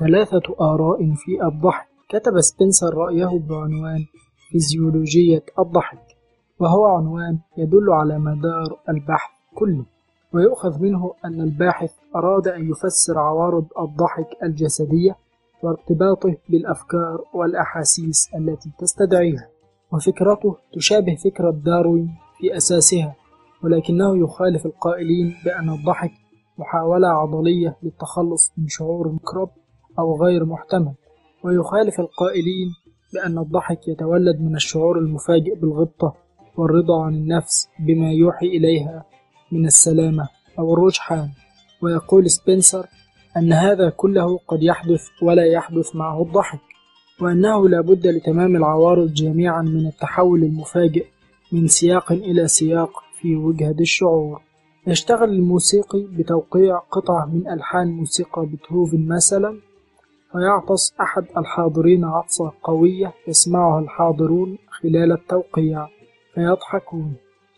ثلاثة آراء في الضحك. كتب سبنسر رأيه بعنوان فيزيولوجية الضحك وهو عنوان يدل على مدار البحث كله ويؤخذ منه أن الباحث أراد أن يفسر عوارض الضحك الجسدية وارتباطه بالأفكار والأحاسيس التي تستدعيها وفكرته تشابه فكرة داروين في أساسها ولكنه يخالف القائلين بأن الضحك محاولة عضلية للتخلص من شعور مكرب أو غير محتمل ويخالف القائلين بأن الضحك يتولد من الشعور المفاجئ بالغبطة والرضا عن النفس بما يوحي إليها من السلامة أو الرجحان. ويقول سبنسر أن هذا كله قد يحدث ولا يحدث معه الضحك وأنه لا بد لتمام العوارض جميعا من التحول المفاجئ من سياق إلى سياق في وجهة الشعور. يشتغل الموسيقي بتوقيع قطعة من ألحان موسيقى بيتهوفن مثلا فيعطس أحد الحاضرين عطسة قوية يسمعها الحاضرون خلال التوقيع فيضحكون.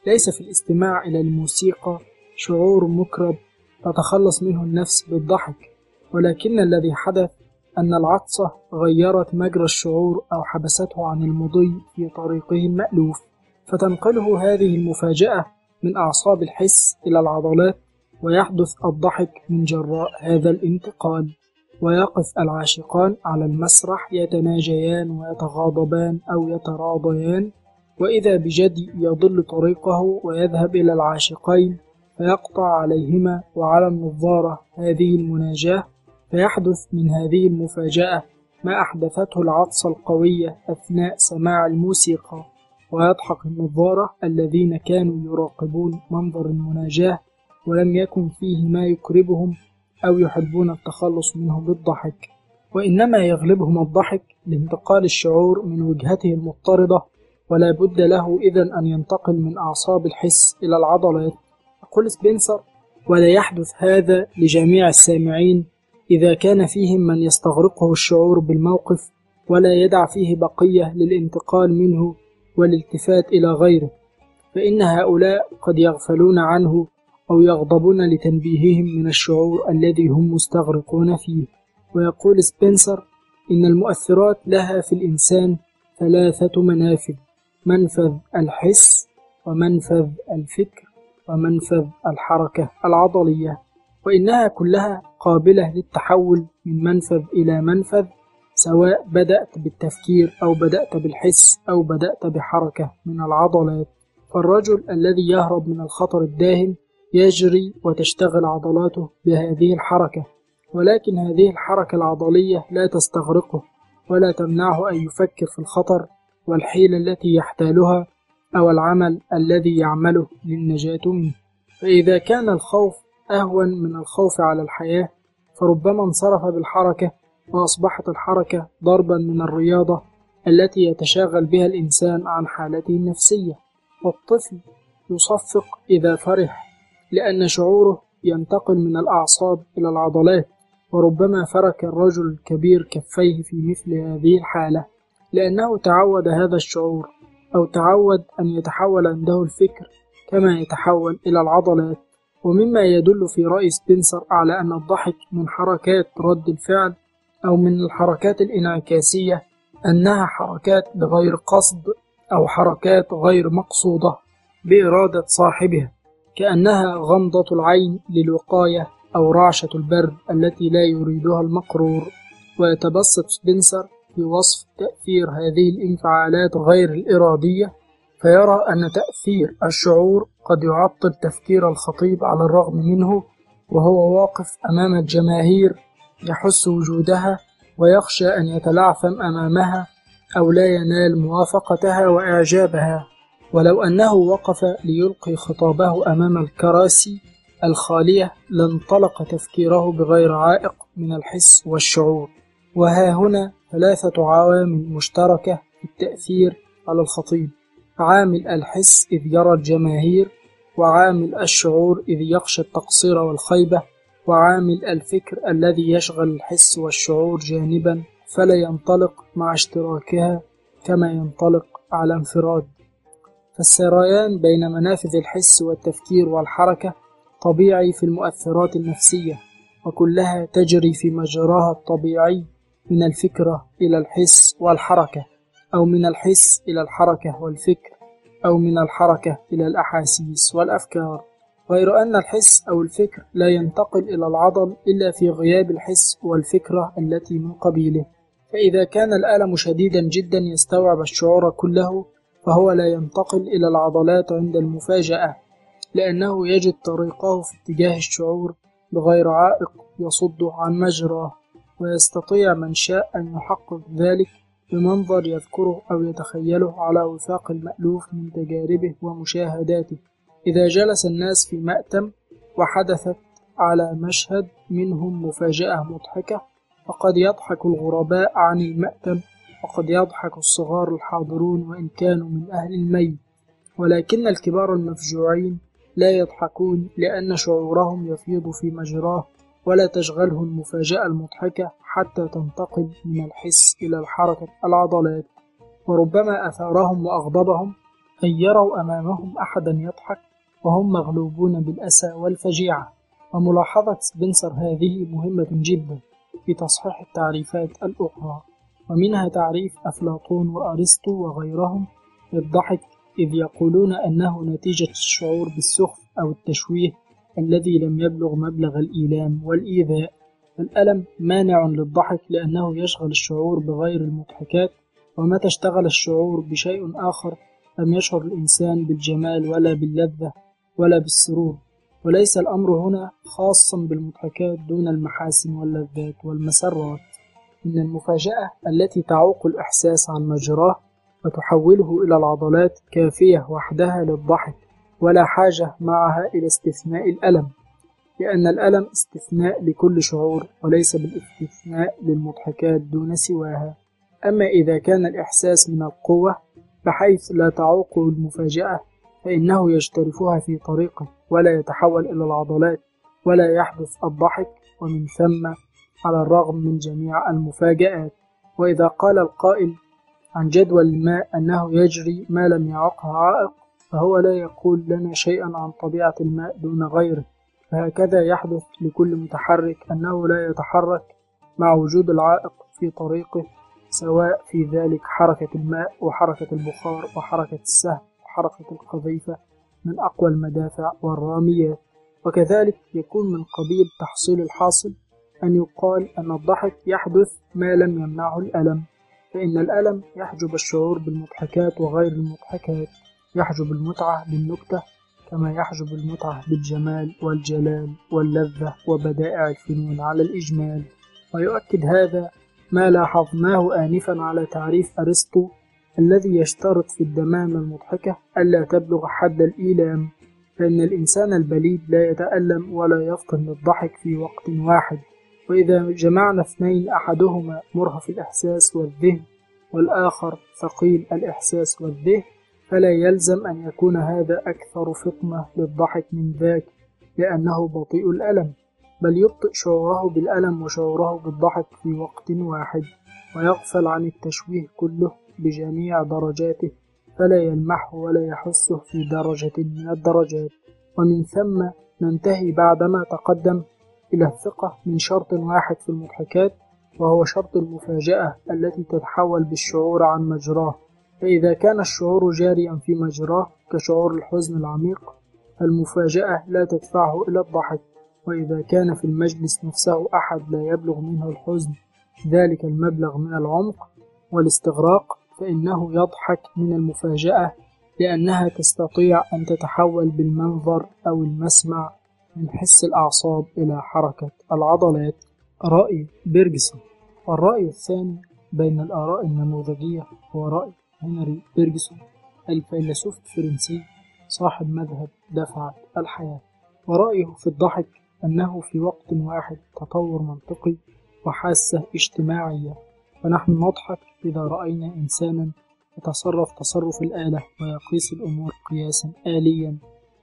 ليس في الاستماع إلى الموسيقى شعور مكرب تتخلص منه النفس بالضحك ولكن الذي حدث أن العطسة غيرت مجرى الشعور أو حبسته عن المضي في طريقه المألوف فتنقله هذه المفاجأة من أعصاب الحس إلى العضلات ويحدث الضحك من جراء هذا الانتقال. ويقف العاشقان على المسرح يتناجيان ويتغاضبان أو يتراضيان وإذا بجدي يضل طريقه ويذهب إلى العاشقين فيقطع عليهما وعلى النظارة هذه المناجاة فيحدث من هذه المفاجأة ما أحدثته العطسة القوية أثناء سماع الموسيقى. ويضحك النظارة الذين كانوا يراقبون منظر المناجاة ولم يكن فيه ما يكربهم أو يحبون التخلص منه بالضحك وإنما يغلبهم الضحك لانتقال الشعور من وجهته المضطردة ولا بد له إذا أن ينتقل من أعصاب الحس إلى العضلات. يقول سبنسر ولا يحدث هذا لجميع السامعين إذا كان فيهم من يستغرقه الشعور بالموقف ولا يدع فيه بقية للانتقال منه والالتفات إلى غيره. فإن هؤلاء قد يغفلون عنه أو يغضبون لتنبيههم من الشعور الذي هم مستغرقون فيه. ويقول سبنسر إن المؤثرات لها في الإنسان ثلاثة منافذ منفذ الحس ومنفذ الفكر ومنفذ الحركة العضلية. وإنها كلها قابلة للتحول من منفذ إلى منفذ سواء بدأت بالتفكير أو بدأت بالحس أو بدأت بحركة من العضلات. فالرجل الذي يهرب من الخطر الداهم يجري وتشتغل عضلاته بهذه الحركة ولكن هذه الحركة العضلية لا تستغرقه ولا تمنعه أن يفكر في الخطر والحيلة التي يحتالها أو العمل الذي يعمله للنجاة منه. فإذا كان الخوف أهون من الخوف على الحياة فربما انصرف بالحركة وأصبحت الحركة ضربا من الرياضة التي يتشاغل بها الإنسان عن حالته النفسية والطفل يصفق إذا فرح. لأن شعوره ينتقل من الأعصاب إلى العضلات وربما فرك الرجل الكبير كفيه في مثل هذه الحالة. لأنه تعود هذا الشعور أو تعود أن يتحول عنده الفكر كما يتحول إلى العضلات. ومما يدل في رأي سبنسر على أن الضحك من حركات رد الفعل أو من الحركات الإنعكاسية أنها حركات بغير قصد أو حركات غير مقصودة بإرادة صاحبها. كأنها غمضة العين للوقاية أو رعشة البرد التي لا يريدها المقرور. ويتبسط سبنسر في وصف تأثير هذه الانفعالات غير الإرادية فيرى أن تأثير الشعور قد يعطل تفكير الخطيب على الرغم منه وهو واقف أمام الجماهير يحس وجودها ويخشى أن يتلعثم أمامها أو لا ينال موافقتها وإعجابها. ولو أنه وقف ليلقي خطابه أمام الكراسي الخالية لانطلق تفكيره بغير عائق من الحس والشعور. وها هنا ثلاثة عوامل مشتركة في التأثير على الخطيب. عامل الحس إذ يرى الجماهير وعامل الشعور إذ يخشى التقصير والخيبة وعامل الفكر الذي يشغل الحس والشعور جانبا فلا ينطلق مع اشتراكها كما ينطلق على انفراد. فالسريان بين منافذ الحس والتفكير والحركة طبيعي في المؤثرات النفسية وكلها تجري في مجراها الطبيعي من الفكرة إلى الحس والحركة أو من الحس إلى الحركة والفكر أو من الحركة إلى الأحاسيس والأفكار. غير أن الحس أو الفكر لا ينتقل إلى العضل إلا في غياب الحس والفكرة التي من قبيله. فإذا كان الألم شديدا جدا يستوعب الشعور كله فهو لا ينتقل إلى العضلات عند المفاجأة لأنه يجد طريقه في اتجاه الشعور بغير عائق يصده عن مجراه ويستطيع من شاء أن يحقق ذلك بمنظر يذكره أو يتخيله على وفاق المألوف من تجاربه ومشاهداته. إذا جلس الناس في مأتم وحدثت على مشهد منهم مفاجأة مضحكة فقد يضحك الغرباء عن المأتم وقد يضحك الصغار الحاضرون وإن كانوا من أهل الميت ولكن الكبار المفجوعين لا يضحكون لأن شعورهم يفيض في مجراه ولا تشغله المفاجأة المضحكة حتى تنتقل من الحس إلى الحركة العضلات وربما أثارهم وأغضبهم أن يروا أمامهم أحدا يضحك وهم مغلوبون بالأسى والفجيعة. وملاحظة سبنسر هذه مهمة جدا في تصحيح التعريفات الأخرى. ومنها تعريف أفلاطون وأرسطو وغيرهم للضحك إذ يقولون أنه نتيجة الشعور بالسخف أو التشويه الذي لم يبلغ مبلغ الإيلام والإيذاء. الألم مانع للضحك لأنه يشغل الشعور بغير المضحكات ومتى اشتغل الشعور بشيء آخر لم يشعر الإنسان بالجمال ولا باللذة ولا بالسرور. وليس الأمر هنا خاصا بالمضحكات دون المحاسن واللذات والمسرات. إن المفاجأة التي تعوق الإحساس عن مجراه وتحوله إلى العضلات كافية وحدها للضحك ولا حاجة معها إلى استثناء الألم لأن الألم استثناء لكل شعور وليس بالاستثناء للمضحكات دون سواها. أما إذا كان الإحساس من القوة بحيث لا تعوقه المفاجأة فإنه يجترفها في طريقه ولا يتحول إلى العضلات ولا يحدث الضحك ومن ثم على الرغم من جميع المفاجآت. وإذا قال القائل عن جدول الماء أنه يجري ما لم يعقه عائق فهو لا يقول لنا شيئا عن طبيعة الماء دون غيره. فهكذا يحدث لكل متحرك أنه لا يتحرك مع وجود العائق في طريقه سواء في ذلك حركة الماء وحركة البخار وحركة السهم وحركة القذيفة من أقوى المدافع والراميات وكذلك يكون من قبيل تحصيل الحاصل أن يقال أن الضحك يحدث ما لم يمنعه الألم فإن الألم يحجب الشعور بالمضحكات وغير المضحكات يحجب المتعة بالنكتة كما يحجب المتعة بالجمال والجلال واللذة وبدائع الفنون على الإجمال. ويؤكد هذا ما لاحظناه آنفا على تعريف أرسطو الذي يشترط في الدمامة المضحكة ألا تبلغ حد الإيلام فإن الإنسان البليد لا يتألم ولا يفطن للضحك في وقت واحد. وإذا جمعنا اثنين أحدهما مرهف الإحساس والذهن والآخر ثقيل الإحساس والذهن فلا يلزم أن يكون هذا أكثر فطنة للضحك من ذاك لأنه بطيء الألم بل يبطئ شعوره بالألم وشعوره بالضحك في وقت واحد ويغفل عن التشويه كله بجميع درجاته فلا يلمحه ولا يحسه في درجة من الدرجات. ومن ثم ننتهي بعدما تقدم إلى الثقة من شرط واحد في المضحكات وهو شرط المفاجأة التي تتحول بالشعور عن مجراه. فإذا كان الشعور جاريا في مجراه كشعور الحزن العميق فالمفاجأة لا تدفعه إلى الضحك. وإذا كان في المجلس نفسه أحد لا يبلغ منه الحزن ذلك المبلغ من العمق والاستغراق فإنه يضحك من المفاجأة لأنها تستطيع أن تتحول بالمنظر أو المسمع من حس الأعصاب إلى حركة العضلات رأي بيرجسون. والرأي الثاني بين الآراء النموذجية هو رأي هنري بيرجسون الفيلسوف الفرنسي صاحب مذهب دفعة الحياة. ورأيه في الضحك أنه في وقت واحد تطور منطقي وحاسة اجتماعية. فنحن نضحك إذا رأينا إنسانا يتصرف تصرف الآلة ويقيس الأمور قياسا آليا.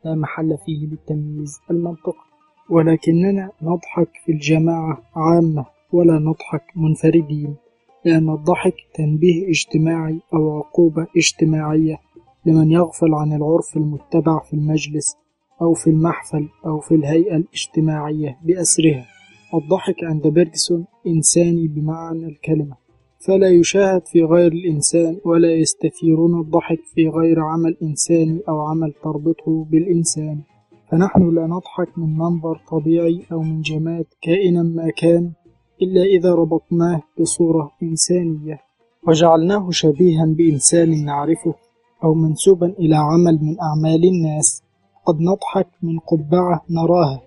لا محل فيه للتمييز المنطقي. ولكننا نضحك في الجماعة عامة ولا نضحك منفردين لأن الضحك تنبيه اجتماعي أو عقوبة اجتماعية لمن يغفل عن العرف المتبع في المجلس أو في المحفل أو في الهيئة الاجتماعية بأسرها. الضحك عند بيرجسون إنساني بمعنى الكلمة. فلا يشاهد في غير الإنسان ولا يستثيرون الضحك في غير عمل إنساني أو عمل تربطه بالإنسان. فنحن لا نضحك من منظر طبيعي أو من جماد كائنا ما كان إلا إذا ربطناه بصورة إنسانية. وجعلناه شبيها بإنسان نعرفه أو منسوبا إلى عمل من أعمال الناس. قد نضحك من قبعة نراها.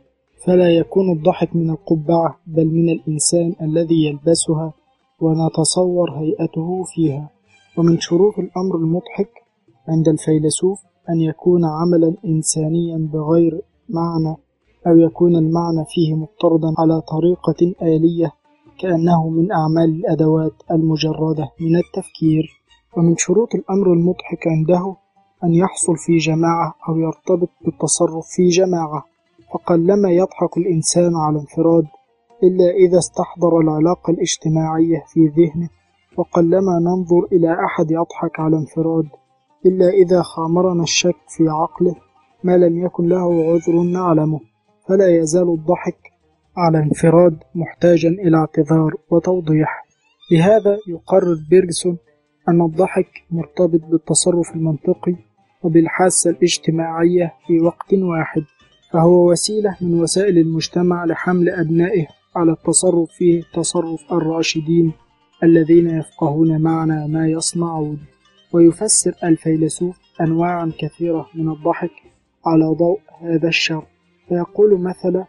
فلا يكون الضحك من القبعة بل من الإنسان الذي يلبسها ونتصور هيئته فيها. ومن شروط الأمر المضحك عند الفيلسوف أن يكون عملا إنسانيا بغير معنى أو يكون المعنى فيه مضطردا على طريقة آلية كأنه من أعمال الأدوات المجردة من التفكير. ومن شروط الأمر المضحك عنده أن يحصل في جماعة أو يرتبط بالتصرف في جماعة. فقلما يضحك الإنسان على انفراد إلا إذا استحضر العلاقة الاجتماعية في ذهنه وقلما ننظر إلى أحد يضحك على انفراد إلا إذا خامرنا الشك في عقله ما لم يكن له عذر نعلمه. فلا يزال الضحك على انفراد محتاجا إلى اعتذار وتوضيح. لهذا يقرر بيرجسون أن الضحك مرتبط بالتصرف المنطقي وبالحاسة الاجتماعية في وقت واحد فهو وسيلة من وسائل المجتمع لحمل أبنائه على التصرف فيه تصرف الراشدين الذين يفقهون معنى ما يصنعون. ويفسر الفيلسوف أنواعا كثيرة من الضحك على ضوء هذا الشر. فيقول مثلا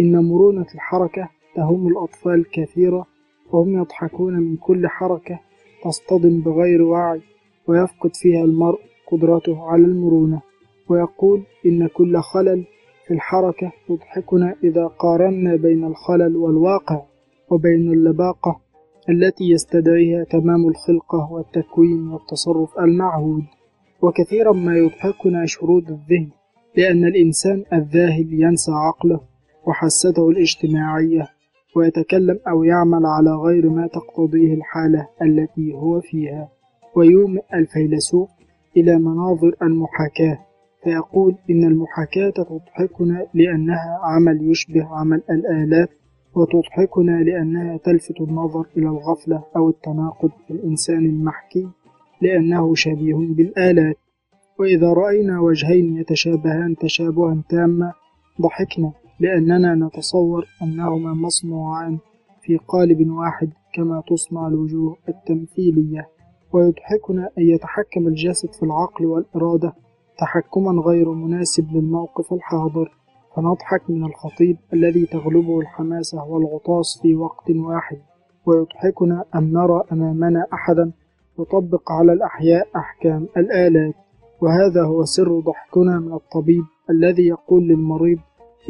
إن مرونة الحركة تهم الأطفال كثيرة وهم يضحكون من كل حركة تصطدم بغير وعي ويفقد فيها المرء قدرته على المرونة. ويقول إن كل خلل في الحركة يضحكنا إذا قارنا بين الخلل والواقع وبين اللباقة التي يستدعيها تمام الخلقة والتكوين والتصرف المعهود. وكثيرا ما يضحكنا شرود الذهن لأن الإنسان الذاهل ينسى عقله وحسته الاجتماعية ويتكلم أو يعمل على غير ما تقتضيه الحالة التي هو فيها ويومئ الفيلسوف إلى مناظر المحاكاة. فيقول إن المحاكاة تضحكنا لأنها عمل يشبه عمل الآلات وتضحكنا لأنها تلفت النظر إلى الغفلة أو التناقض في الإنسان المحكي لأنه شبيه بالآلات. وإذا رأينا وجهين يتشابهان تشابها تاما ضحكنا لأننا نتصور أنهما مصنوعان في قالب واحد كما تصنع الوجوه التمثيلية. ويضحكنا أن يتحكم الجسد في العقل والإرادة تحكما غير مناسب للموقف الحاضر. فنضحك من الخطيب الذي تغلبه الحماسة والغطاس في وقت واحد. ويضحكنا أن نرى أمامنا أحدا يطبق على الأحياء أحكام الآلات. وهذا هو سر ضحكنا من الطبيب الذي يقول للمريض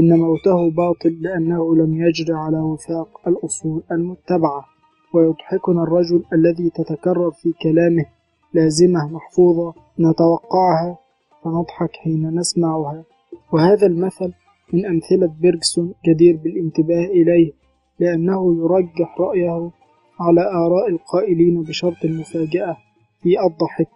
إن موته باطل لأنه لم يجر على وفاق الأصول المتبعة. ويضحكنا الرجل الذي تتكرر في كلامه لازمة محفوظة نتوقعها فنضحك حين نسمعها. وهذا المثل من أمثلة بيرجسون جدير بالانتباه إليه لأنه يرجح رأيه على آراء القائلين بشرط المفاجأة في الضحك.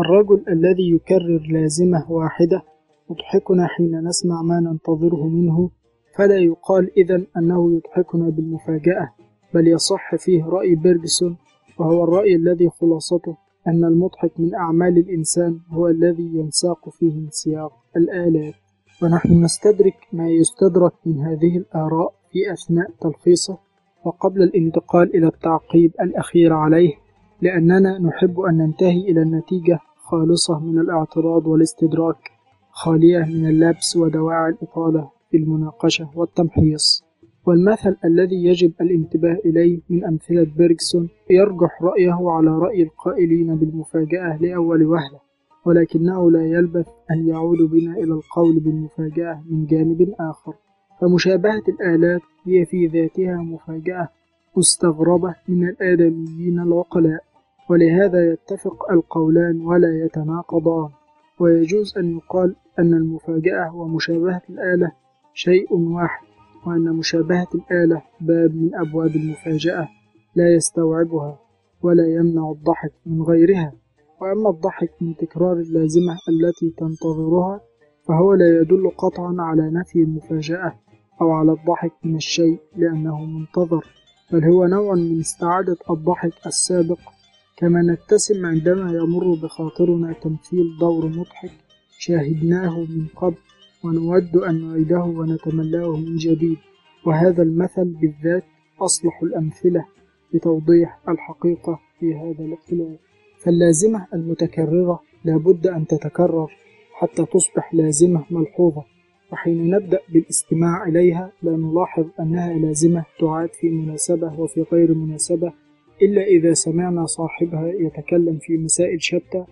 الرجل الذي يكرر لازمة واحدة يضحكنا حين نسمع ما ننتظره منه فلا يقال إذا أنه يضحكنا بالمفاجأة بل يصح فيه رأي بيرجسون وهو الرأي الذي خلاصته. أن المضحك من أعمال الإنسان هو الذي ينساق فيه انسياق الآلات. ونحن نستدرك ما يستدرك من هذه الآراء في أثناء تلخيصه. وقبل الانتقال إلى التعقيب الأخير عليه لأننا نحب أن ننتهي إلى النتيجة خالصة من الاعتراض والاستدراك خالية من اللبس ودواعي الإطالة في المناقشة والتمحيص. والمثل الذي يجب الانتباه إليه من أمثلة بيرجسون يرجح رأيه على رأي القائلين بالمفاجأة لأول وهلة ولكنه لا يلبث أن يعود بنا إلى القول بالمفاجأة من جانب آخر. فمشابهة الآلات هي في ذاتها مفاجأة مستغربة من الآدميين العقلاء ولهذا يتفق القولان ولا يتناقضان. ويجوز أن يقال أن المفاجأة ومشابهة الآلة شيء واحد. وأن مشابهة الآلة باب من أبواب المفاجأة لا يستوعبها ولا يمنع الضحك من غيرها. وأما الضحك من تكرار اللازمة التي تنتظرها فهو لا يدل قطعا على نفي المفاجأة أو على الضحك من الشيء لأنه منتظر بل هو نوع من استعادة الضحك السابق. كما نبتسم عندما يمر بخاطرنا تمثيل دور مضحك شاهدناه من قبل ونود أن نعيده ونتملاه من جديد. وهذا المثل بالذات أصلح الأمثلة لتوضيح الحقيقة في هذا الاختلاف. فاللازمة المتكررة لابد أن تتكرر حتى تصبح لازمة ملحوظة. وحين نبدأ بالاستماع إليها لا نلاحظ أنها لازمة تعاد في مناسبة وفي غير مناسبة إلا إذا سمعنا صاحبها يتكلم في مسائل شتى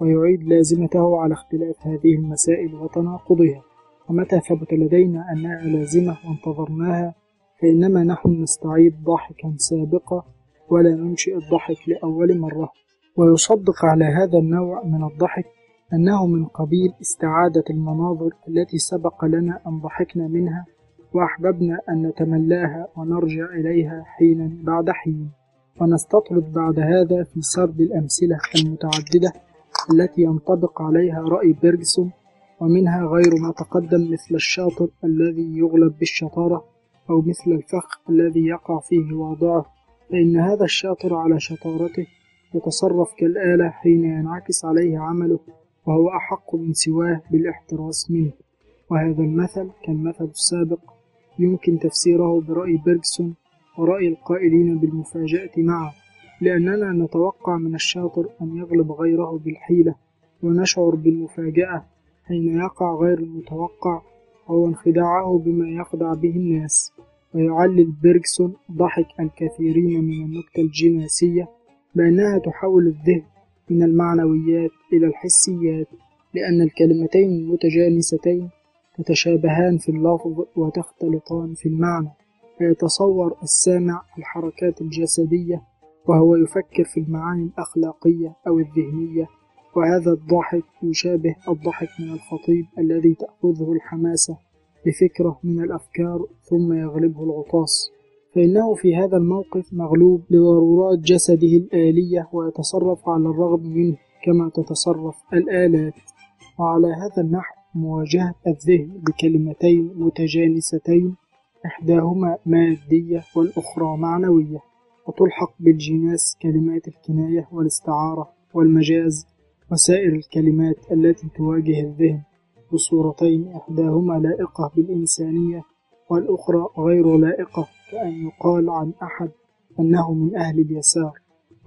ويعيد لازمته على اختلاف هذه المسائل وتناقضها. ومتى ثبت لدينا أنها لازمة وانتظرناها؟ فإنما نحن نستعيد ضحكا سابقا ولا ننشئ الضحك لأول مرة. ويصدق على هذا النوع من الضحك أنه من قبيل استعادة المناظر التي سبق لنا أن ضحكنا منها وأحببنا أن نتملاها ونرجع إليها حينا بعد حين. ونستطرد بعد هذا في سرد الأمثلة المتعددة التي ينطبق عليها رأي بيرجسون ومنها غير ما تقدم مثل الشاطر الذي يغلب بالشطارة أو مثل الفخ الذي يقع فيه وأضعه. فإن هذا الشاطر على شطارته يتصرف كالآلة حين ينعكس عليه عمله وهو أحق من سواه بالإحتراس منه. وهذا المثل كالمثل السابق. يمكن تفسيره برأي بيرجسون ورأي القائلين بالمفاجأة معه لأننا نتوقع من الشاطر أن يغلب غيره بالحيلة ونشعر بالمفاجأة حين يقع غير المتوقع وهو انخداعه بما يخدع به الناس. ويعلل بيرجسون ضحك الكثيرين من النكتة الجناسية بأنها تحول الذهن من المعنويات إلى الحسيات لأن الكلمتين المتجانستين تتشابهان في اللفظ وتختلطان في المعنى. فيتصور السامع الحركات الجسدية وهو يفكر في المعاني الأخلاقية أو الذهنية وهذا الضحك يشابه الضحك من الخطيب الذي تأخذه الحماسة لفكرة من الأفكار ثم يغلبه الغطاس. فإنه في هذا الموقف مغلوب لضرورات جسده الآلية ويتصرف على الرغم منه كما تتصرف الآلات. وعلى هذا النحو مواجهة الذهن بكلمتين متجانستين إحداهما مادية والأخرى معنوية وتلحق بالجناس كلمات الكناية والاستعارة والمجاز. وسائر الكلمات التي تواجه الذهن بصورتين إحداهما لائقة بالإنسانية والأخرى غير لائقة كأن يقال عن أحد أنه من أهل اليسار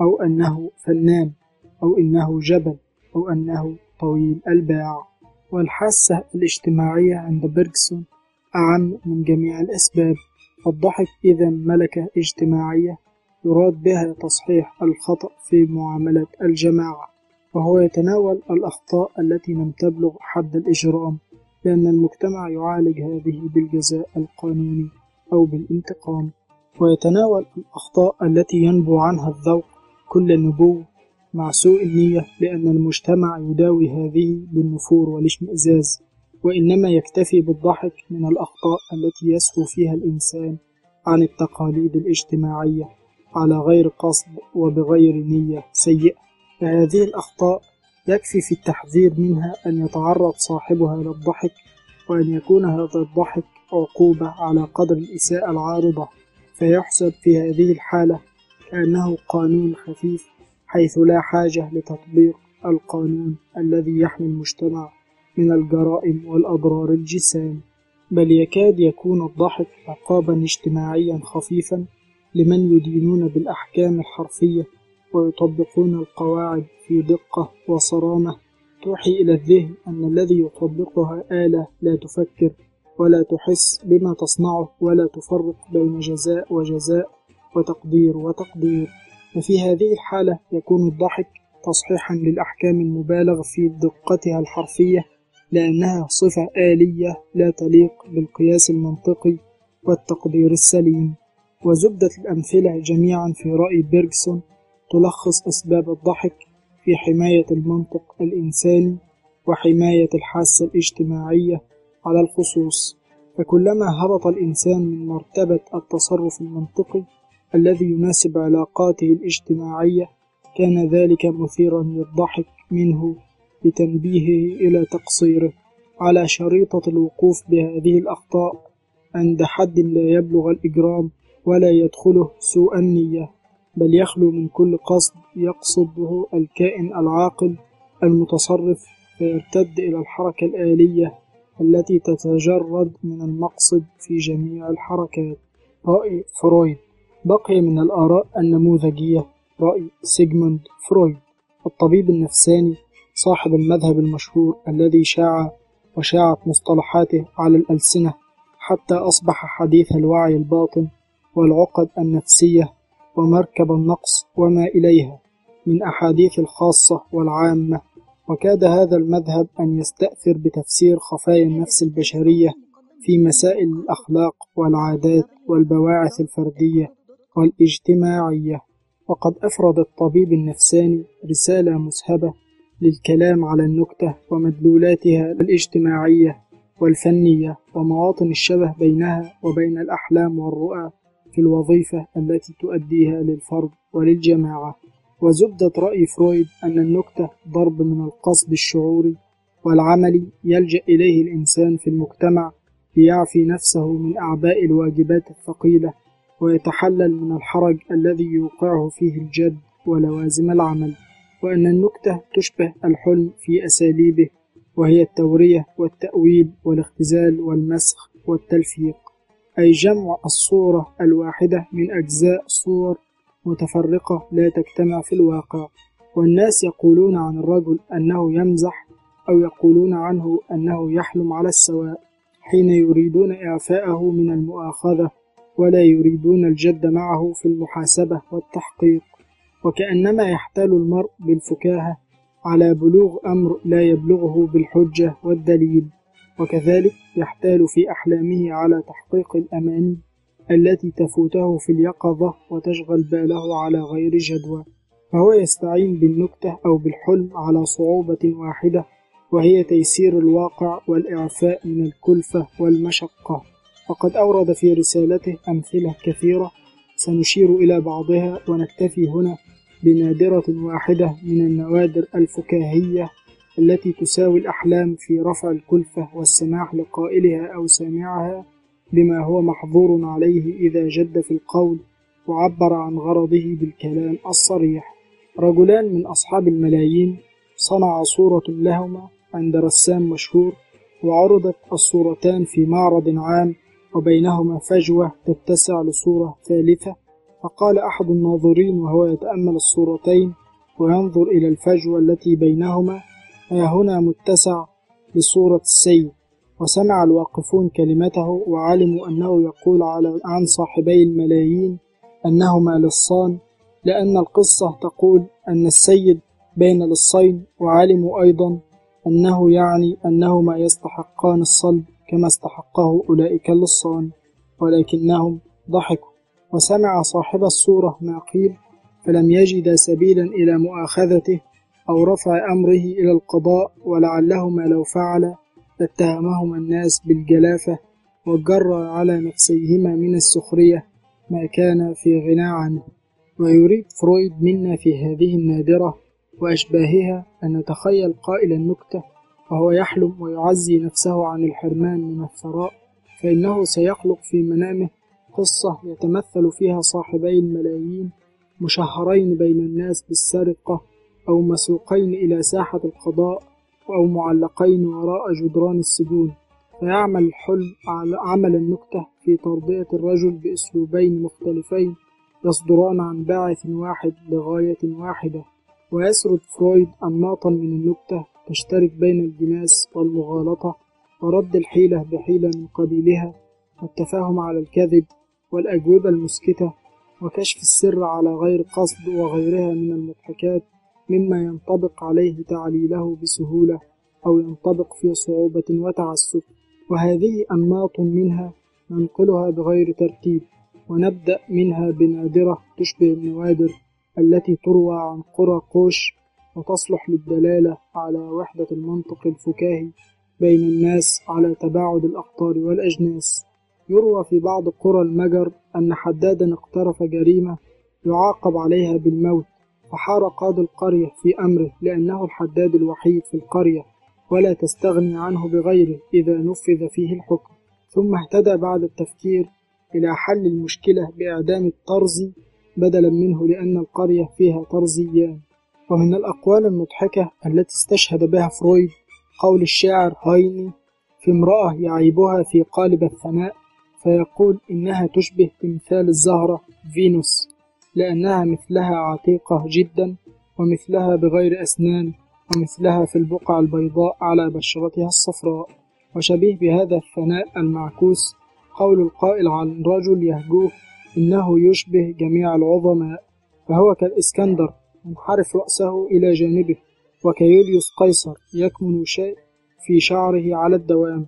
أو أنه فنان أو إنه جبل أو أنه طويل الباع. والحاسة الاجتماعية عند بيرغسون أعم من جميع الأسباب. فالضحك إذا ملكة اجتماعية يراد بها تصحيح الخطأ في معاملة الجماعة. وهو يتناول الأخطاء التي لم تبلغ حد الإجرام لأن المجتمع يعالج هذه بالجزاء القانوني أو بالانتقام ويتناول الأخطاء التي ينبو عنها الذوق كل نبو مع سوء النية لأن المجتمع يداوي هذه بالنفور والاشمئزاز وإنما يكتفي بالضحك من الأخطاء التي يسهو فيها الإنسان عن التقاليد الاجتماعية على غير قصد وبغير نية سيئة. فهذه الأخطاء يكفي في التحذير منها أن يتعرض صاحبها للضحك وأن يكون هذا الضحك عقوبة على قدر الإساءة العارضة فيحسب في هذه الحالة كأنه قانون خفيف حيث لا حاجة لتطبيق القانون الذي يحمي المجتمع من الجرائم والأضرار الجسام بل يكاد يكون الضحك عقابا اجتماعيا خفيفا لمن يدينون بالأحكام الحرفية ويطبقون القواعد في دقة وصرامة. توحي إلى الذهن أن الذي يطبقها آلة لا تفكر ولا تحس بما تصنعه ولا تفرق بين جزاء وجزاء وتقدير وتقدير. وفي هذه الحالة يكون الضحك تصحيحا للأحكام المبالغ في دقتها الحرفية لأنها صفة آلية لا تليق بالقياس المنطقي والتقدير السليم. وزبدة الأمثلة جميعا في رأي بيرغسون تلخص أسباب الضحك في حماية المنطق الإنساني وحماية الحاسة الاجتماعية على الخصوص. فكلما هبط الإنسان من مرتبة التصرف المنطقي الذي يناسب علاقاته الاجتماعية كان ذلك مثيرا للضحك منه بتنبيهه إلى تقصيره على شريطة الوقوف بهذه الأخطاء عند حد لا يبلغ الإجرام ولا يدخله سوء النية. بل يخلو من كل قصد يقصده الكائن العاقل المتصرف فيرتد إلى الحركة الآلية التي تتجرد من المقصد في جميع الحركات. رأي فرويد. بقي من الآراء النموذجية. رأي سيغموند فرويد. الطبيب النفساني صاحب المذهب المشهور الذي شاع وشاعت مصطلحاته على الألسنة حتى أصبح حديث الوعي الباطن والعقد النفسية ومركب النقص وما إليها من أحاديث الخاصة والعامة. وكاد هذا المذهب أن يستأثر بتفسير خفايا النفس البشرية في مسائل الأخلاق والعادات والبواعث الفردية والاجتماعية. وقد أفرد الطبيب النفساني رسالة مسهبة للكلام على النكتة ومدلولاتها الاجتماعية والفنية ومواطن الشبه بينها وبين الأحلام والرؤى. في الوظيفة التي تؤديها للفرد وللجماعة. وزبدة رأي فرويد أن النكتة ضرب من القصد الشعوري والعملي يلجأ إليه الإنسان في المجتمع ليعفي نفسه من أعباء الواجبات الثقيلة ويتحلل من الحرج الذي يوقعه فيه الجد ولوازم العمل. وأن النكتة تشبه الحلم في أساليبه وهي التورية والتأويل والاختزال والمسخ والتلفيق. أي جمع الصورة الواحدة من أجزاء صور متفرقة لا تجتمع في الواقع. والناس يقولون عن الرجل أنه يمزح أو يقولون عنه أنه يحلم على السواء حين يريدون إعفاءه من المؤاخذة ولا يريدون الجد معه في المحاسبة والتحقيق. وكأنما يحتال المرء بالفكاهة على بلوغ أمر لا يبلغه بالحجة والدليل. وكذلك يحتال في أحلامه على تحقيق الأماني التي تفوته في اليقظة وتشغل باله على غير جدوى فهو يستعين بالنكتة أو بالحلم على صعوبة واحدة وهي تيسير الواقع والإعفاء من الكلفة والمشقة. وقد أورد في رسالته أمثلة كثيرة سنشير إلى بعضها ونكتفي هنا بنادرة واحدة من النوادر الفكاهية التي تساوي الأحلام في رفع الكلفة والسماح لقائلها أو سامعها بما هو محظور عليه إذا جد في القول وعبر عن غرضه بالكلام الصريح. رجلان من أصحاب الملايين صنعا صورة لهما عند رسام مشهور وعرضت الصورتان في معرض عام وبينهما فجوة تتسع لصورة ثالثة. فقال أحد الناظرين وهو يتأمل الصورتين وينظر إلى الفجوة التي بينهما ها هنا متسع لصورة السيد وسمع الواقفون كلمته وعلموا أنه يقول على عن صاحبي الملايين أنهما لصان لأن القصة تقول أن السيد بين لصين وعلموا أيضا أنه يعني أنهما يستحقان الصلب كما استحقه أولئك اللصان ولكنهم ضحكوا. وسمع صاحب الصورة ما قيل فلم يجد سبيلا إلى مؤاخذته أو رفع أمره إلى القضاء ولعلهما لو فعل لاتهمهما الناس بالجلافة وجر على نفسيهما من السخرية ما كان في غنى عنه. ويريد فرويد منا في هذه النادرة وأشباهها أن نتخيل قائل النكتة وهو يحلم ويعزي نفسه عن الحرمان من الثراء فإنه سيخلق في منامه قصة يتمثل فيها صاحبي الملايين مشهرين بين الناس بالسرقة أو مسوقين إلى ساحة القضاء أو معلقين وراء جدران السجون فيعمل الحلم عمل النكتة في ترضية الرجل بأسلوبين مختلفين يصدران عن باعث واحد لغاية واحدة. ويسرد فرويد أنماطا من النكتة تشترك بين الجناس والمغالطة ورد الحيلة بحيلة من قبيلها والتفاهم على الكذب والأجوبة المسكتة وكشف السر على غير قصد وغيرها من المضحكات مما ينطبق عليه تعليله بسهولة أو ينطبق في صعوبة وتعسف. وهذه أنماط منها ننقلها بغير ترتيب ونبدأ منها بنادرة تشبه النوادر التي تروى عن قرى قوش وتصلح للدلالة على وحدة المنطق الفكاهي بين الناس على تباعد الأقطار والأجناس. يروى في بعض قرى المجر أن حدادا اقترف جريمة يعاقب عليها بالموت فحار قاضي القرية في أمره لأنه الحداد الوحيد في القرية ولا تستغني عنه بغيره إذا نفذ فيه الحكم. ثم اهتدى بعد التفكير إلى حل المشكلة بإعدام الطرزي بدلا منه لأن القرية فيها طرزيان. ومن الأقوال المضحكة التي استشهد بها فرويد قول الشاعر هايني في امرأة يعيبها في قالب الثناء فيقول إنها تشبه تمثال الزهرة فينوس. لأنها مثلها عتيقة جدا ومثلها بغير أسنان ومثلها في البقع البيضاء على بشرتها الصفراء. وشبيه بهذا الثناء المعكوس قول القائل عن رجل يهجوه إنه يشبه جميع العظماء فهو كالإسكندر منحرف رأسه إلى جانبه وكيوليوس قيصر يكمن شيء في شعره على الدوام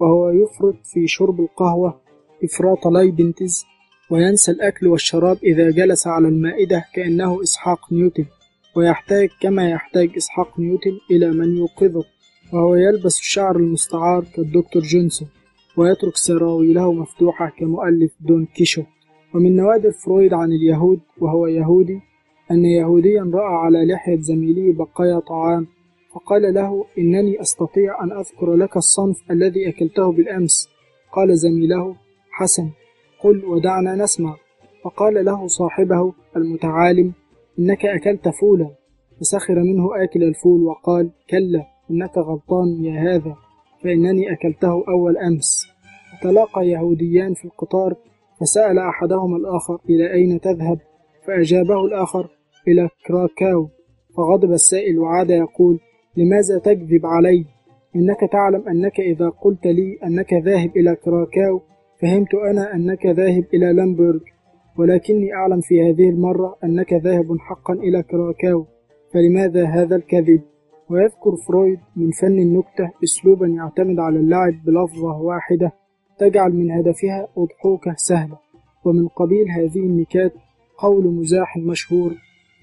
وهو يفرط في شرب القهوة إفراط ليبنتز وينسى الأكل والشراب إذا جلس على المائدة كأنه إسحاق نيوتن ويحتاج كما يحتاج إسحاق نيوتن إلى من يوقظه وهو يلبس الشعر المستعار كالدكتور جونسون ويترك سراويله مفتوحة كمؤلف دون كيشوت. ومن نوادر فرويد عن اليهود وهو يهودي أن يهوديا رأى على لحية زميله بقايا طعام فقال له إنني أستطيع أن أذكر لك الصنف الذي أكلته بالأمس قال زميله حسن قل ودعنا نسمع. فقال له صاحبه المتعالم إنك أكلت فولا. فسخر منه آكل الفول وقال كلا إنك غلطان يا هذا فإنني أكلته أول أمس. فتلاقى يهوديان في القطار فسأل أحدهما الآخر إلى أين تذهب؟ فأجابه الآخر إلى كراكاو. فغضب السائل وعاد يقول لماذا تكذب علي؟ إنك تعلم أنك إذا قلت لي أنك ذاهب إلى كراكاو فهمت أنا أنك ذاهب إلى لامبرغ ولكني أعلم في هذه المرة أنك ذاهب حقا إلى كراكاو فلماذا هذا الكذب؟ ويذكر فرويد من فن النكتة أسلوبا يعتمد على اللعب بلفظة واحدة تجعل من هدفها أضحوكة سهلة ومن قبيل هذه النكات قول مزاح مشهور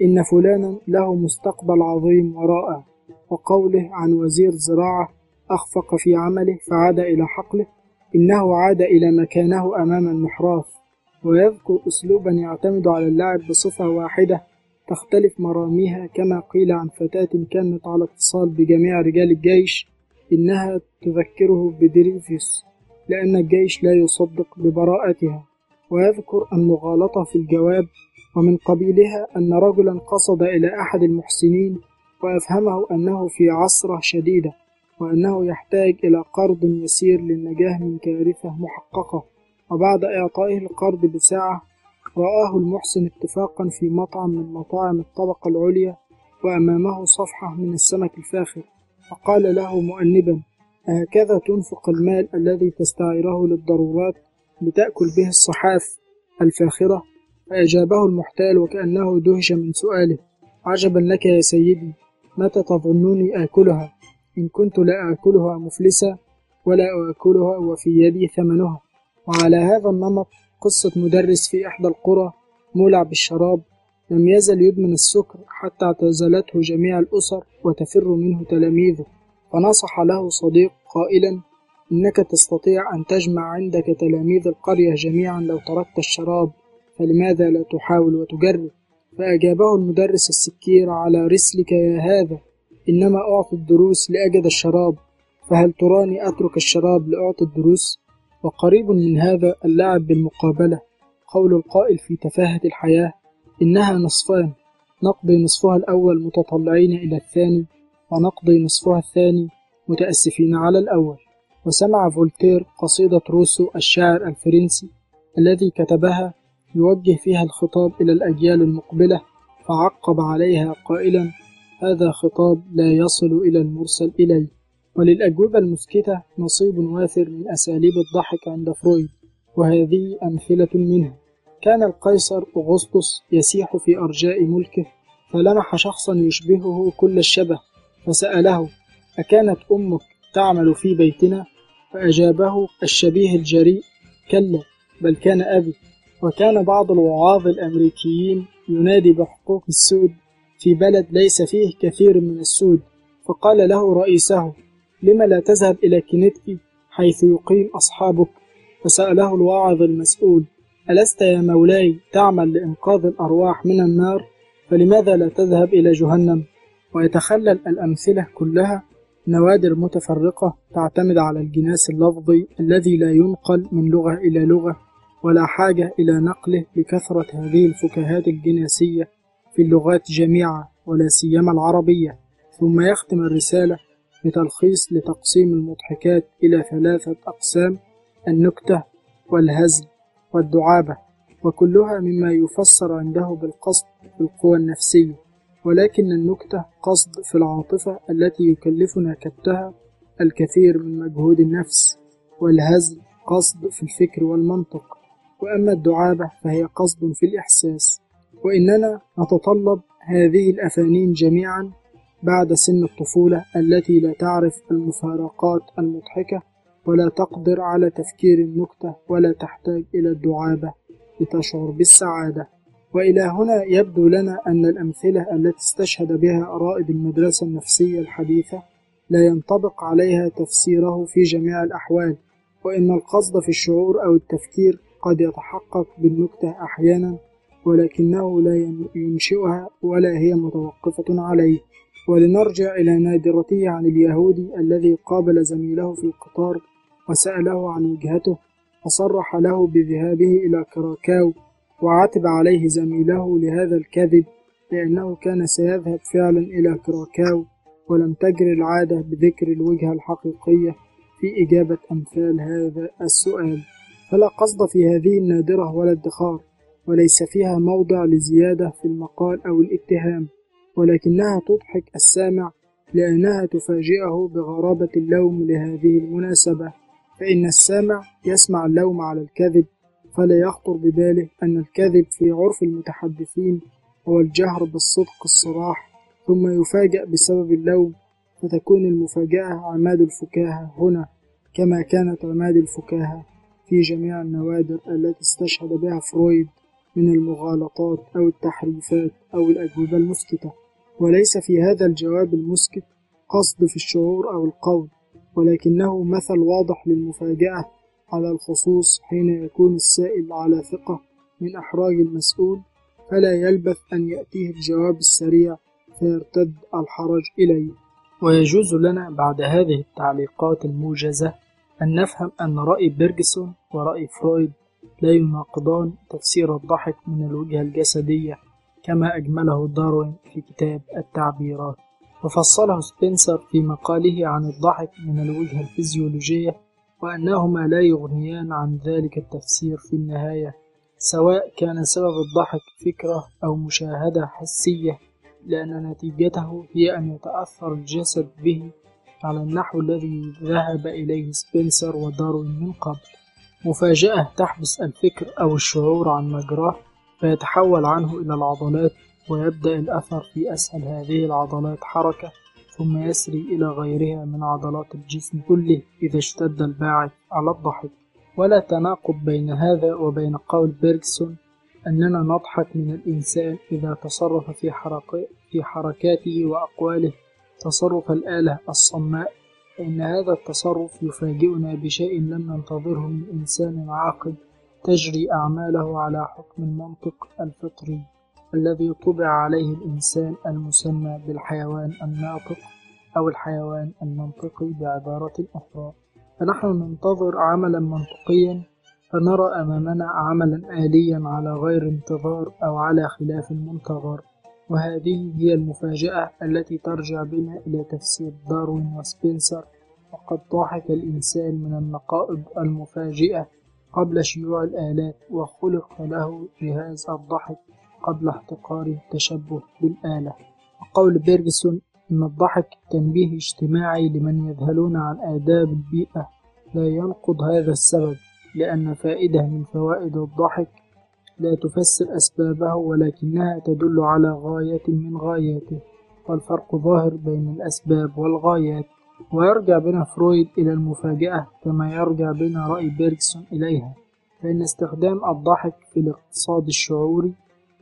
إن فلانا له مستقبل عظيم ورائع وقوله عن وزير زراعة أخفق في عمله فعاد إلى حقله إنه عاد إلى مكانه أمام المحراث ويذكر أسلوبا يعتمد على اللعب بصفة واحدة تختلف مراميها كما قيل عن فتاة كانت على اتصال بجميع رجال الجيش إنها تذكره بدريفيوس لأن الجيش لا يصدق ببراءتها ويذكر المغالطة في الجواب ومن قبيلها أن رجلا قصد إلى أحد المحسنين وأفهمه أنه في عصرة شديدة. وأنه يحتاج إلى قرض يسير للنجاة من كارثة محققة. وبعد إعطائه القرض بساعة رآه المحسن اتفاقا في مطعم من مطاعم الطبقة العليا وأمامه صفحة من السمك الفاخر فقال له مؤنبا أهكذا تنفق المال الذي تستعيره للضرورات لتأكل به الصحاف الفاخرة؟ فأجابه المحتال وكأنه دهش من سؤاله عجبا لك يا سيدي متى تظنني آكلها؟ إن كنت لا آكلها مفلسة ولا آكلها وفي يدي ثمنها. وعلى هذا النمط قصة مدرس في إحدى القرى مولع بالشراب لم يزل يدمن السكر حتى اعتزلته جميع الأسر وتفر منه تلاميذه. فنصح له صديق قائلا إنك تستطيع أن تجمع عندك تلاميذ القرية جميعا لو تركت الشراب فلماذا لا تحاول وتجرب؟ فأجابه المدرس السكير على رسلك يا هذا. إنما أعطي الدروس لأجد الشراب فهل تراني أترك الشراب لأعطي الدروس؟ وقريب من هذا اللعب بالمقابلة قول القائل في تفاهة الحياة إنها نصفان نقضي نصفها الأول متطلعين إلى الثاني ونقضي نصفها الثاني متأسفين على الأول. وسمع فولتير قصيدة روسو الشاعر الفرنسي الذي كتبها يوجه فيها الخطاب إلى الأجيال المقبلة فعقب عليها قائلا هذا خطاب لا يصل إلى المرسل إليه. وللأجوبة المسكتة نصيب وافر من أساليب الضحك عند فرويد وهذه أمثلة منها كان القيصر أغسطس يسيح في أرجاء ملكه فلمح شخصا يشبهه كل الشبه فسأله أكانت أمك تعمل في بيتنا؟ فأجابه الشبيه الجريء كلا بل كان أبي. وكان بعض الوعاظ الأمريكيين ينادي بحقوق السود في بلد ليس فيه كثير من السود. فقال له رئيسه لم لا تذهب إلى كينيتكي حيث يقيم أصحابك؟ فسأله الواعظ المسؤول ألست يا مولاي تعمل لإنقاذ الأرواح من النار؟ فلماذا لا تذهب إلى جهنم؟ ويتخلل الأمثلة كلها. نوادر متفرقة تعتمد على الجناس اللفظي الذي لا ينقل من لغة إلى لغة ولا حاجة إلى نقله لكثرة هذه الفكاهات الجناسية. في اللغات جميعا ولا سيما العربية ثم يختم الرسالة بتلخيص لتقسيم المضحكات إلى ثلاثة أقسام النكتة والهزل والدعابة وكلها مما يفسر عنده بالقصد في القوى النفسية. ولكن النكتة قصد في العاطفة التي يكلفنا كبتها الكثير من مجهود النفس والهزل قصد في الفكر والمنطق. وأما الدعابة فهي قصد في الإحساس. وإننا نتطلب هذه الأفانين جميعا بعد سن الطفولة التي لا تعرف المفارقات المضحكة ولا تقدر على تفكير النكتة ولا تحتاج إلى الدعابة لتشعر بالسعادة. وإلى هنا يبدو لنا أن الأمثلة التي استشهد بها رائد المدرسة النفسية الحديثة لا ينطبق عليها تفسيره في جميع الأحوال وإن القصد في الشعور أو التفكير قد يتحقق بالنكتة أحيانا ولكنه لا ينشئها ولا هي متوقفة عليه. ولنرجع إلى نادرته عن اليهودي الذي قابل زميله في القطار وسأله عن وجهته فصرح له بذهابه إلى كراكاو وعاتب عليه زميله لهذا الكذب لأنه كان سيذهب فعلا إلى كراكاو ولم تجر العادة بذكر الوجهة الحقيقية في إجابة أمثال هذا السؤال. فلا قصد في هذه النادرة ولا ادخار. وليس فيها موضع لزيادة في المقال أو الاتهام ولكنها تضحك السامع لأنها تفاجئه بغرابة اللوم لهذه المناسبة. فإن السامع يسمع اللوم على الكذب فلا يخطر بباله أن الكذب في عرف المتحدثين هو الجهر بالصدق الصراح ثم يفاجأ بسبب اللوم فتكون المفاجأة عماد الفكاهة هنا كما كانت عماد الفكاهة في جميع النوادر التي استشهد بها فرويد. من المغالطات أو التحريفات أو الأجوبة المسكتة. وليس في هذا الجواب المسكت قصد في الشعور أو القول ولكنه مثل واضح للمفاجأة على الخصوص حين يكون السائل على ثقة من إحراج المسؤول فلا يلبث أن يأتيه الجواب السريع فيرتد الحرج إليه. ويجوز لنا بعد هذه التعليقات الموجزة أن نفهم أن رأي بيرجسون ورأي فرويد لا يناقضان تفسير الضحك من الوجهة الجسدية كما أجمله داروين في كتاب التعبيرات. وفصله سبنسر في مقاله عن الضحك من الوجهة الفيزيولوجية وأنهما لا يغنيان عن ذلك التفسير في النهاية سواء كان سبب الضحك فكرة أو مشاهدة حسية لأن نتيجته هي أن يتأثر الجسد به على النحو الذي ذهب إليه سبنسر وداروين من قبل. مفاجأة تحبس الفكر أو الشعور عن مجراه فيتحول عنه إلى العضلات ويبدأ الأثر في أسهل هذه العضلات حركة ثم يسري إلى غيرها من عضلات الجسم كله إذا اشتد الباعث على الضحك. ولا تناقض بين هذا وبين قول بيرجسون أننا نضحك من الإنسان إذا تصرف في, في حركاته وأقواله. تصرف الآلة الصماء فإن هذا التصرف يفاجئنا بشيء لم ننتظره من إنسان عاقل تجري أعماله على حكم المنطق الفطري الذي طبع عليه الإنسان المسمى بالحيوان الناطق أو الحيوان المنطقي بعبارة أخرى. فنحن ننتظر عملا منطقيا فنرى أمامنا عملا آليا على غير انتظار أو على خلاف المنتظر. وهذه هي المفاجأة التي ترجع بنا إلى تفسير داروين وسبنسر وقد ضحك الإنسان من النقائض المفاجئة قبل شيوع الآلات وخلق له جهاز الضحك قبل احتقار التشبه بالآلة. وقول بيرجسون إن الضحك تنبيه اجتماعي لمن يذهلون عن آداب البيئة لا ينقض هذا السبب لأن فائدة من فوائد الضحك لا تفسر أسبابه ولكنها تدل على غاية من غاياته. والفرق ظاهر بين الأسباب والغايات. ويرجع بنا فرويد إلى المفاجأة كما يرجع بنا رأي بيركسون إليها. فإن استخدام الضحك في الاقتصاد الشعوري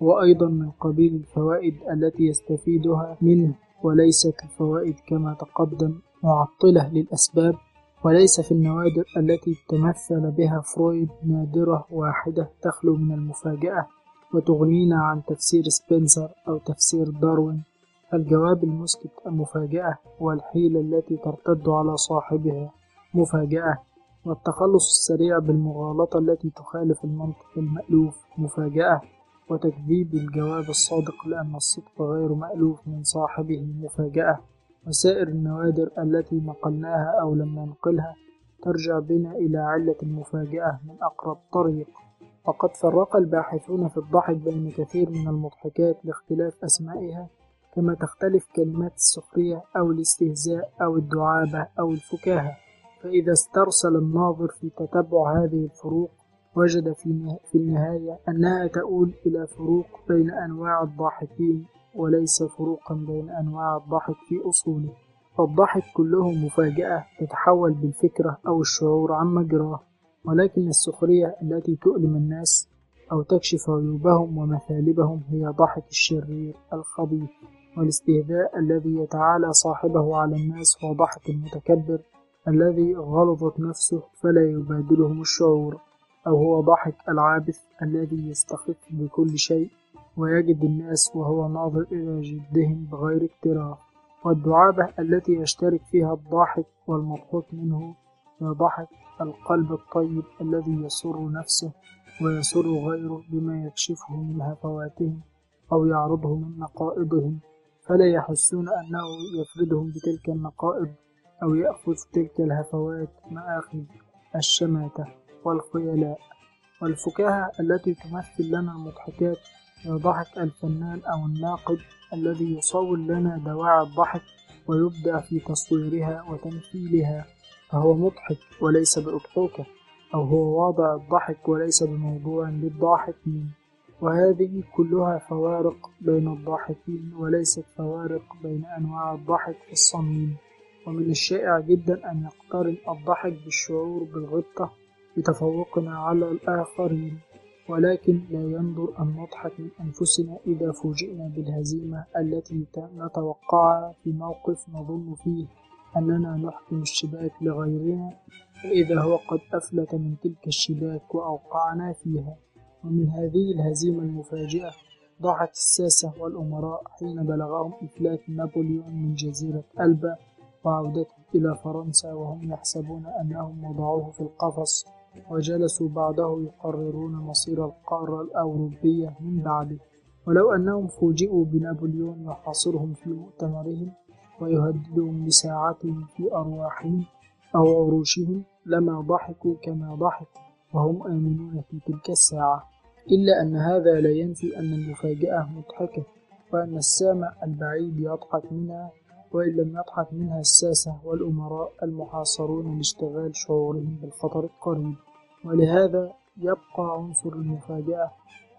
هو أيضا من قبيل الفوائد التي يستفيدها منه وليست الفوائد كما تقدم معطلة للأسباب وليس في النوادر التي تمثل بها فرويد نادرة واحدة تخلو من المفاجأة وتغنينا عن تفسير سبنسر أو تفسير داروين. الجواب المسكت المفاجأة والحيلة التي ترتد على صاحبها مفاجأة والتخلص السريع بالمغالطة التي تخالف المنطق المألوف مفاجأة وتكذيب الجواب الصادق لأن الصدق غير مألوف من صاحبه مفاجأة. وسائر النوادر التي نقلناها أو لم ننقلها ترجع بنا إلى علة المفاجأة من أقرب طريق. وقد فرق الباحثون في الضحك بين كثير من المضحكات لاختلاف أسمائها كما تختلف كلمات السخرية أو الاستهزاء أو الدعابة أو الفكاهة. فإذا استرسل الناظر في تتبع هذه الفروق وجد في النهاية أنها تؤول إلى فروق بين أنواع الضاحكين. وليس فروقا بين أنواع الضحك في أصوله. فالضحك كله مفاجأة تتحول بالفكرة أو الشعور عن مجراه ولكن السخرية التي تؤلم الناس أو تكشف عيوبهم ومثالبهم هي ضحك الشرير الخبيث والاستهزاء الذي يتعالى صاحبه على الناس هو ضحك المتكبر الذي غلظت نفسه فلا يبادلهم الشعور أو هو ضحك العابث الذي يستخف بكل شيء. ويجد الناس وهو ناظر إلى جدهم بغير اكتراث والدعابة التي يشترك فيها الضاحك والمضحوك منه هي ضحك القلب الطيب الذي يسر نفسه ويسر غيره بما يكشفه من هفواتهم أو يعرضه من نقائضهم. فلا يحسون أنه يفردهم بتلك النقائض أو يأخذ تلك الهفوات مآخذ الشماتة والخيلاء. والفكاهة التي تمثل لنا المضحكات ضحك الفنان أو الناقد الذي يصور لنا دواعي الضحك ويبدع في تصويرها وتمثيلها فهو مضحك وليس بأضحوكة أو هو واضع الضحك وليس بموضوع للضاحكين وهذه كلها فوارق بين الضاحكين وليست فوارق بين أنواع الضحك في الصميم. ومن الشائع جدا أن يقترن الضحك بالشعور بالغبطة بتفوقنا على الآخرين. ولكن لا ينظر أن نضحك من أنفسنا إذا فوجئنا بالهزيمة التي نتوقعها في موقف نظن فيه أننا نحكم الشباك لغيرنا وإذا هو قد أفلت من تلك الشباك وأوقعنا فيها. ومن هذه الهزيمة المفاجئة ضحك الساسة والأمراء حين بلغهم إفلات نابليون من جزيرة ألبا وعودته إلى فرنسا وهم يحسبون أنهم وضعوه في القفص. وجلسوا بعده يقررون مصير القارة الأوروبية من بعده. ولو أنهم فوجئوا بنابليون يحاصرهم في مؤتمرهم ويهددهم بساعتهم في أرواحهم أو عروشهم لما ضحكوا كما ضحكوا وهم آمنون في تلك الساعة. إلا أن هذا لا ينفي أن المفاجأة مضحكة وأن السامع البعيد يضحك منها وإن لم يضحك منها الساسة والأمراء المحاصرون لاشتغال شعورهم بالخطر القريب ولهذا يبقى عنصر المفاجأة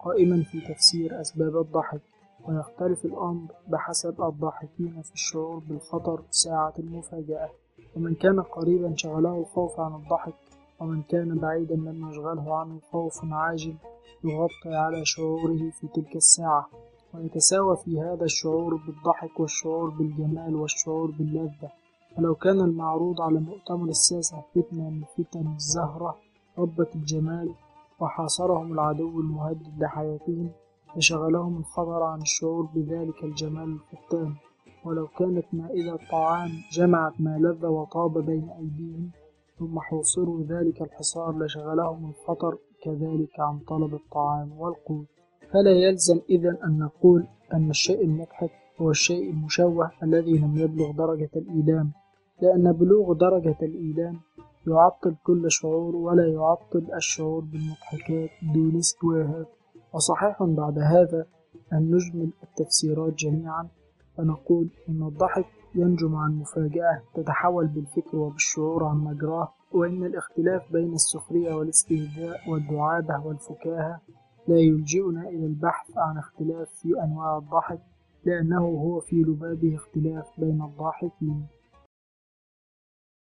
قائما في تفسير أسباب الضحك ويختلف الأمر بحسب الضاحكين في الشعور بالخطر ساعة المفاجأة. ومن كان قريبا شغله الخوف عن الضحك ومن كان بعيدا لم يشغله عنه خوف عاجل يغطي على شعوره في تلك الساعة. ويتساوى في هذا الشعور بالضحك والشعور بالجمال والشعور باللذة. فلو كان المعروض على مؤتمر الساسة فتنة من فتن الزهرة ربة الجمال وحاصرهم العدو المهدد لحياتهم فشغلهم الخطر عن الشعور بذلك الجمال الفتان ولو كانت مائدة طعام جمعت ما لذ وطاب بين أيديهم ثم حوصروا ذلك الحصار لشغلهم الخطر كذلك عن طلب الطعام والقوت. فلا يلزم إذا أن نقول أن الشيء المضحك هو الشيء المشوه الذي لم يبلغ درجة الإيلام لأن بلوغ درجة الإيلام يعطل كل شعور ولا يعطل الشعور بالمضحكات دون استواها وصحيح بعد هذا أن نجمل التفسيرات جميعا فنقول إن الضحك ينجو مع المفاجأة تتحول بالفكر وبالشعور عن مجراه وإن الاختلاف بين السخرية والاستهزاء والدعابة والفكاهة لا يلجئنا إلى البحث عن اختلاف في أنواع الضحك لأنه هو في لبابه اختلاف بين الضاحكين.